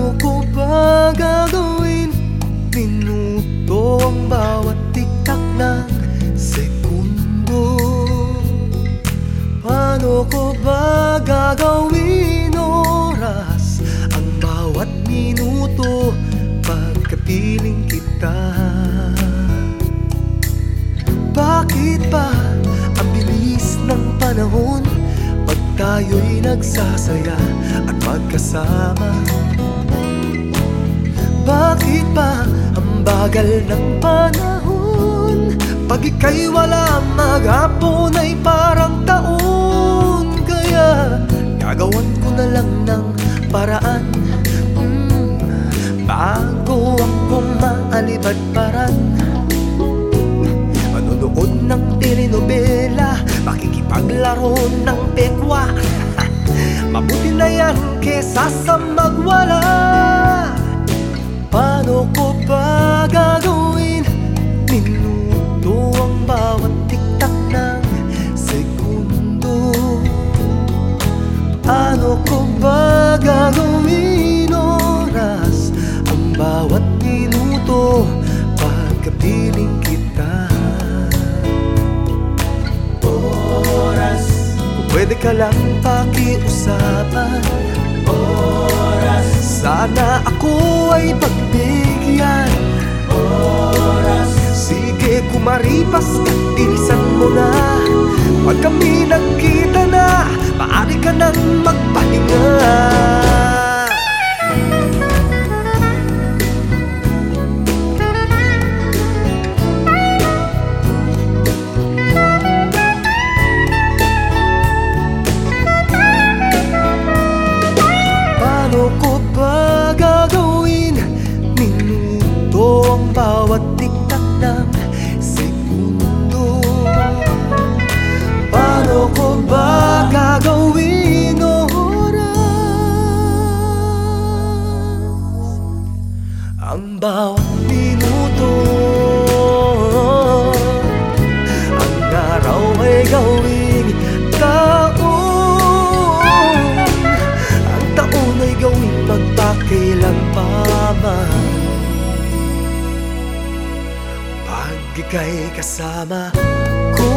Paano ko ba gagawin? Minuto ang bawat tiktak ng sekundo Paano ko ba gagawin oras? Ang bawat minuto pagkapiling kita Bakit ba ang bilis ng panahon? Pag tayo'y nagsasaya at magkasama ang bagal ng panahon Pag ika'y wala maghapon ay parang taon. Kaya gagawan ko na lang ng paraan. Mm, Bago ako maalibad paran Manonood ng telenovela? Makikipaglaro ng pekwa. Mabuti na yan kesa sa magwala gagawin oras? Ang bawat minuto pagkapiling kita. Oras. Kung pwede ka lang pakiusapan. Oras. Sana ako ay pagbigyan. Oras. Sige kumaripas ka, bilisan mo na. Pag bawat tiktak ng segundo. Paano ko ba gagawin oras? Ang bawat minuto. Ang araw ay gawing Pag ika'y kasama ko